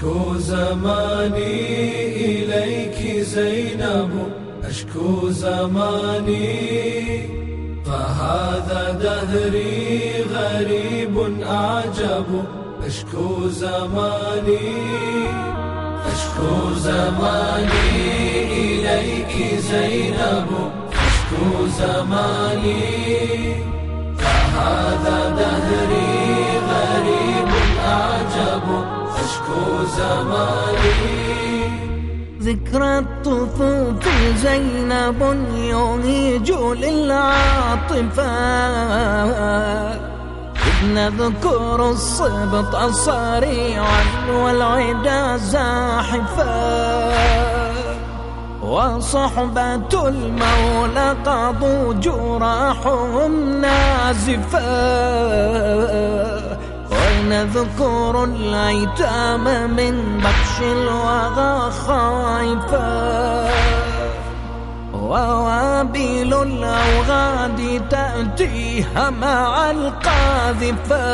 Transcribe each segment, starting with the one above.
أشكو زماني إليك زينب أشكو زماني فهذا دهري غريب أعجب أشكو زماني أشكو زماني إليك زينب أشكو زماني فهذا دهري غريب أعجب. أشكو زماني. ذكرى الطفوف زينب يهيج للعاطفة. نذكر الصبط صريعا والعدا زاحفا. وصحبة المولى قضوا جراحهم نازفا. ونذكر الأيتام من بطش الوغى خائفا ووابل الأوغاد تأتيها مع القاذفة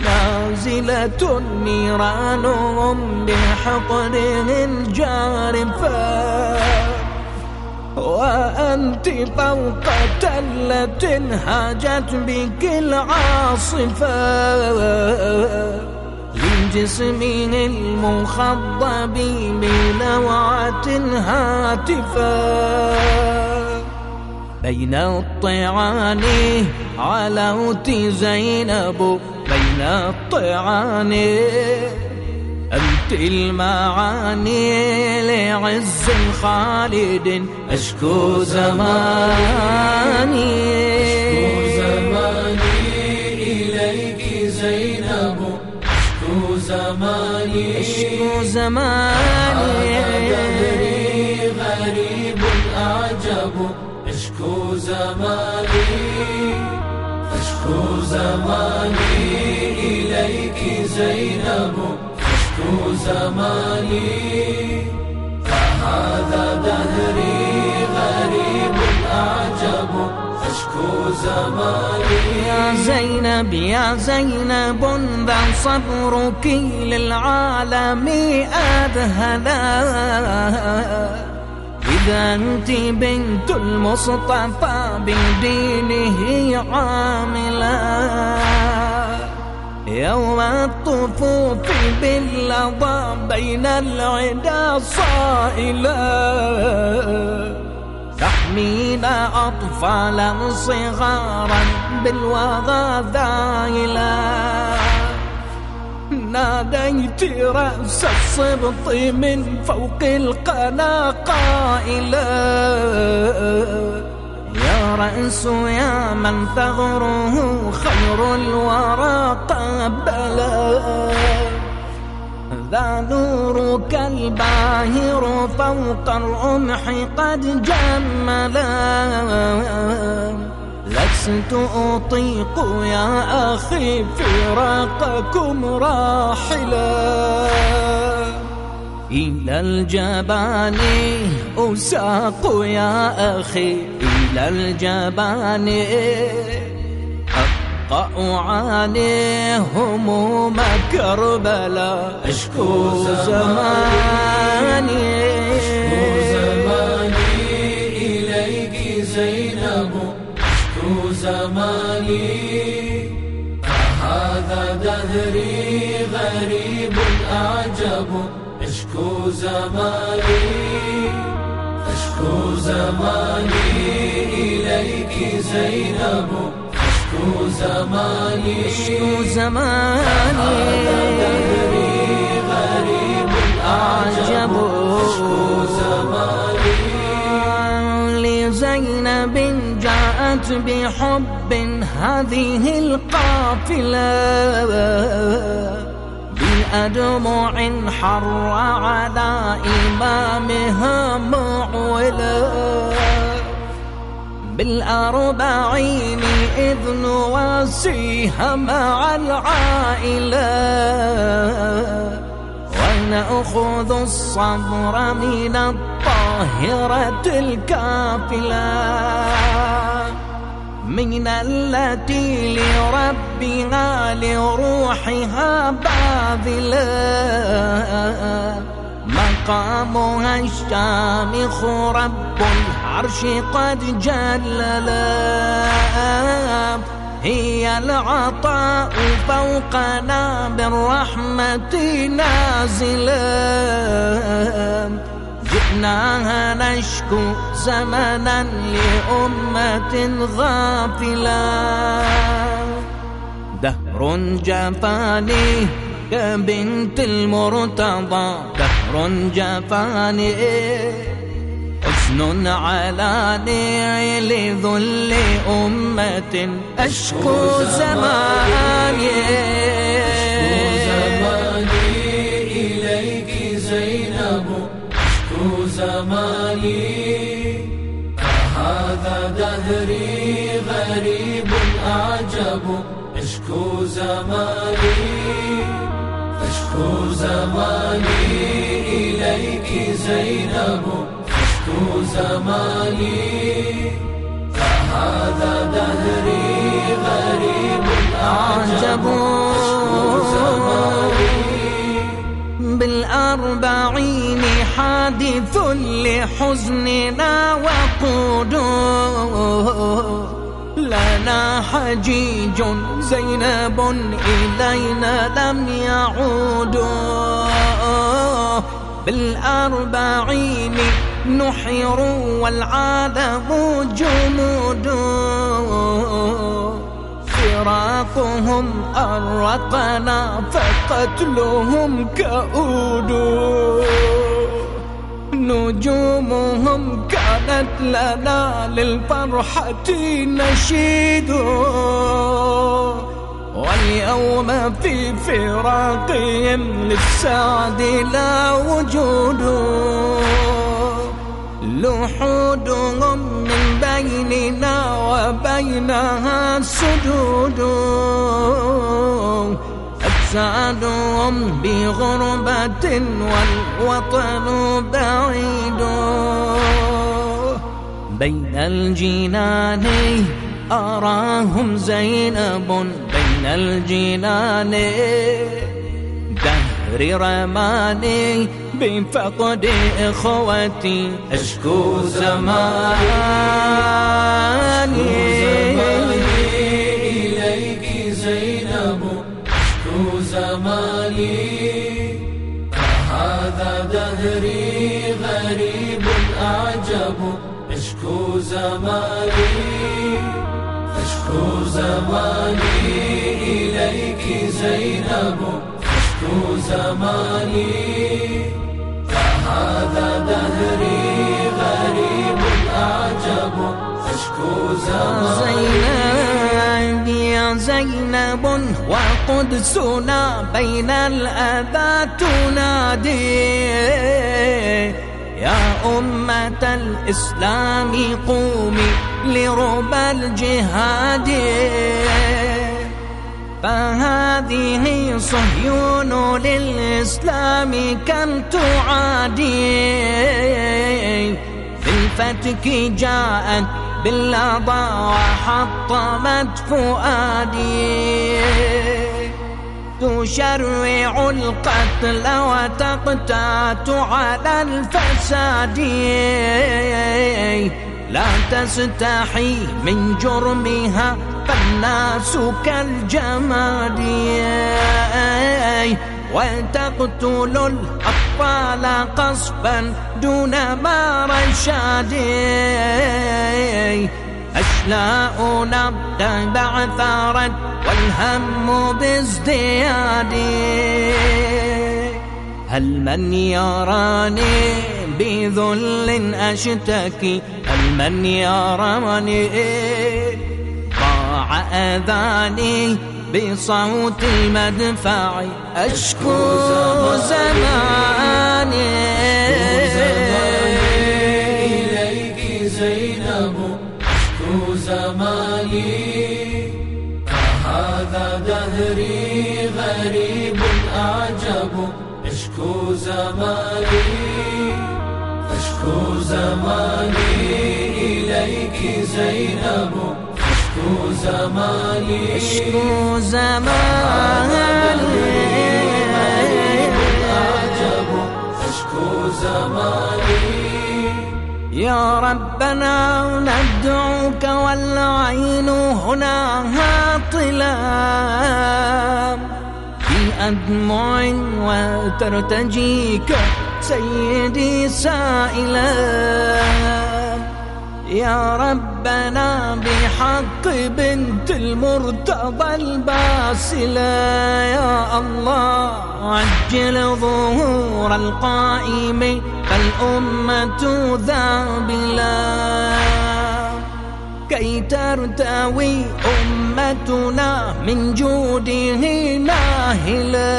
نازلة نيرانهم بحقرهم جارفا وأنت فوق تلة هاجت بك العاصفة. لجسمه المخضب بلوعة هاتفة. بين الطعان علوت زينب بين الطعان أنت المعاني لعز خالد أشكو زماني. أشكو زماني إليك زينب. أشكو زماني أشكو زماني. دهري غريب أعجب أشكو زماني. أشكو زماني إليك زينب. زماني فهذا دهري غريب أعجب أشكو زماني يا زينب يا زينب ذا صبرك للعالم أذهلا إذا أنت بنت المصطفى بدينه عاملا. يوم الطفوف باللظى بين العدا صائلا تحمينا أطفالا صغارا بالوغى ذايلا ناديت رأس الصبط من فوق القنا قائلا يا رأس يا من ثغره خير الورى. قبلا ذا نورك الباهر فوق الرمح قد جملا لست أطيق يا أخي فراقكم راحلا. إلى الجبان أساق يا أخي إلى الجبان أبقى أعاني هموم كربلاء أشكو زماني. أشكو زماني إليك زينب. أشكو زماني. فهذا دهري غريب أعجب أشكو زماني. أشكو زماني إليك زينب. أشكو زماني زماني دهري غريب أعجب زماني لزينب جاءت بحب هذه القافلة. بأدمع حر على إمامها معولا بالأربعين إذ نواسيها مع العائلة. ونأخذ الصبر من الطاهرة الكافلة. من التي لربها لروحها باذلة. مقامها الشامخ رب العرش قد جللا هي العطاء فوقنا بالرحمة نازلا جئناها نشكو زمنا لأمة غافلة. دهر جفاني كبنت المرتضى. دهر جفاني حزن علاني لذل أمة. أشكو زماني إليك زينب أشكو زماني فهذا دهري غريب أعجب. أشكو زماني. أشكو زماني إليك زينب. زماني فهذا دهري غريب أعجب بالأربعين حادث لحزننا وقود لنا حجيج زينب إلينا لم يعود بالأربعين نحر والعالم جمود. فراقهم أرقنا فقتلهم كؤود نجومهم كانت لنا للفرحة نشيد. واليوم في فراقهم للسعد لا وجود. لحودهم من بيننا وبينها سدود. أجسادهم بغربة والوطن بعيد. بين الجنان أراهم زينب بين الجنان دهر رماني بفقد إخوتي. أشكو زماني إليك زينب. أشكو زماني فهذا دهري غريب أعجب أشكو زماني أشكو زماني إليك زينب. أشكو زماني فهذا دهري غريب أعجب. أشكو زينب يا زينب وقدسنا بين الأذى تنادي. يا أمة الإسلام قومي لربى الجهاد. فهذه صهيون للإسلام كم تعادي؟ في الفتك جاءت باللظى وحطمت فؤادي. تشرع القتل وتقتات على الفساد. لا تستحي من جرمها فالناس كالجماد وتقتل الأطفال قصفا دون ما رشاد أشلاؤنا بعثرت والهم بازدياد. هل من يراني بذل أشتكي؟ هل من يراني ضاع أذاني بصوت المدفع. أشكو زماني إليك زينب أشكو زماني فهذا دهري غريب أعجب أشكو زماني. أشكو زماني إليك زينب. أشكو زماني. أشكو زماني. أشكو زماني. يا ربنا ندعوك والعين هنا هاطلا في أدمع وترتجيك سيدي سائلا يا ربنا بحق بنت المرتضى الباسلة. يا الله عجل ظهور القائم فالأمة ذابلا كي ترتوي أمتنا من جوده ناهلا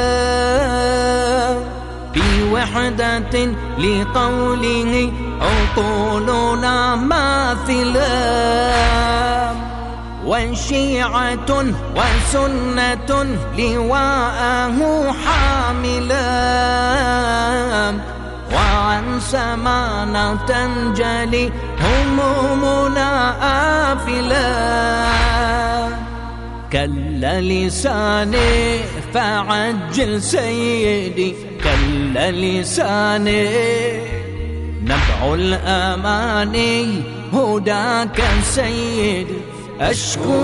بوحدة لقوله عقولنا ماثلا وشيعة وسنة لواءه حاملا وعن سمانا تنجلي همومنا آفلا كل لساني فعجل سيدي كل لساني نبع الأماني هداك سيدي أشكو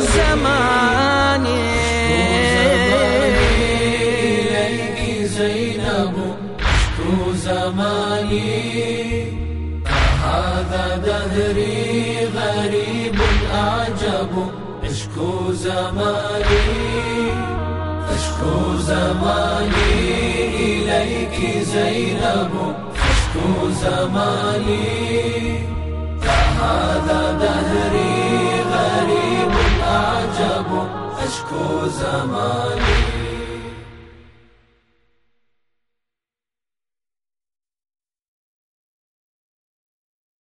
زماني. إليك زينب أشكو زماني هذا دهري غريب أعجب أشكو زماني أشكو زماني إليك زينب. أشكو زماني فهذا دهري غريب أعجب. أشكو زماني.